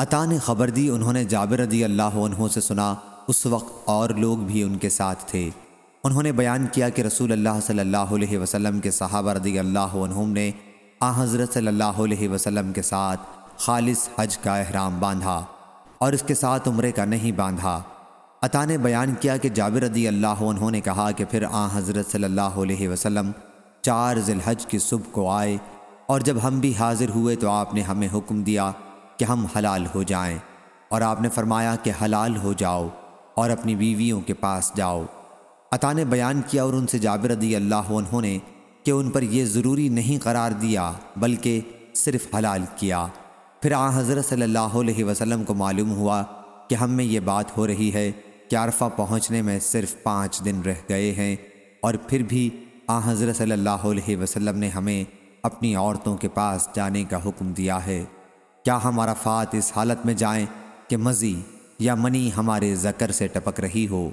عطا نے خبر دی، انہوں نے جابر رضی اللہ عنہ سے سنا، اس وقت اور لوگ بھی ان کے ساتھ تھے۔ انہوں نے بیان کیا کہ رسول اللہ صلی اللہ علیہ وسلم کے صحابہ رضی اللہ عنہم نے آ حضرت صلی اللہ علیہ وسلم کے ساتھ خالص حج کا احرام باندھا اور اس کے ساتھ عمرے کا نہیں باندھا۔ عطا نے بیان کیا کہ جابر رضی اللہ عنہ نے کہا کہ پھر آ حضرت صلی اللہ علیہ وسلم چار ذی الحج کی صبح کو آئے اور جب ہم بھی حاضر ہوئے تو آپ نے ہمیں حکم دیا کہ ہم حلال ہو جائیں۔ اور آپ نے فرمایا کہ حلال ہو جاؤ اور اپنی بیویوں کے پاس جاؤ۔ عطا نے بیان کیا اور ان سے جابر رضی اللہ عنہ نے کہ ان پر یہ ضروری نہیں قرار دیا بلکہ صرف حلال کیا۔ پھر آ حضرت صلی اللہ علیہ وسلم کو معلوم ہوا کہ ہم میں یہ بات ہو رہی ہے کہ عرفہ پہنچنے میں صرف پانچ دن رہ گئے ہیں اور پھر بھی آ حضرت صلی اللہ علیہ وسلم نے ہمیں اپنی عورتوں کے پاس جانے کا حکم دیا ہے۔ کیا ہم عرفات اس حالت میں جائیں کہ مزی یا منی ہمارے ذکر سے ٹپک رہی ہو؟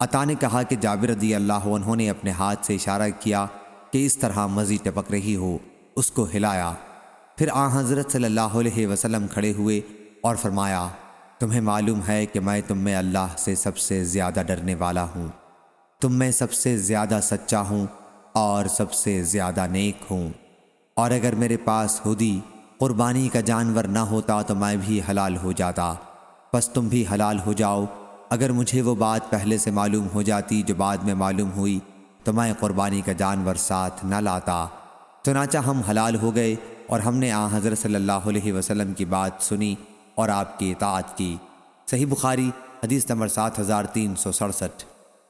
عطا نے کہا کہ جابر رضی اللہ عنہ نے اپنے ہاتھ سے اشارہ کیا کہ اس طرح مزی ٹپک رہی ہو، اس کو ہلایا۔ پھر آ حضرت صلی اللہ علیہ وسلم کھڑے ہوئے اور فرمایا، تمہیں معلوم ہے کہ میں تم میں اللہ سے سب سے زیادہ ڈرنے والا ہوں۔ تم میں سب سے زیادہ سچا ہوں اور سب سے زیادہ نیک ہوں۔ اور اگر میرے پاس ہودی قربانی کا جانور نہ ہوتا تو میں بھی حلال ہو جاتا۔ بس تم بھی حلال ہو جاؤ۔ اگر مجھے وہ بات پہلے سے معلوم ہو جاتی جو بعد میں معلوم ہوئی تو میں قربانی کا جانور ساتھ نہ لاتا۔ چنانچہ ہم حلال ہو گئے اور ہم نے آ حضرت صلی اللہ علیہ وسلم کی بات سنی اور آپ کی اطاعت کی۔ صحیح بخاری حدیث نمبر سات ہزار تین سو سڑسٹھ۔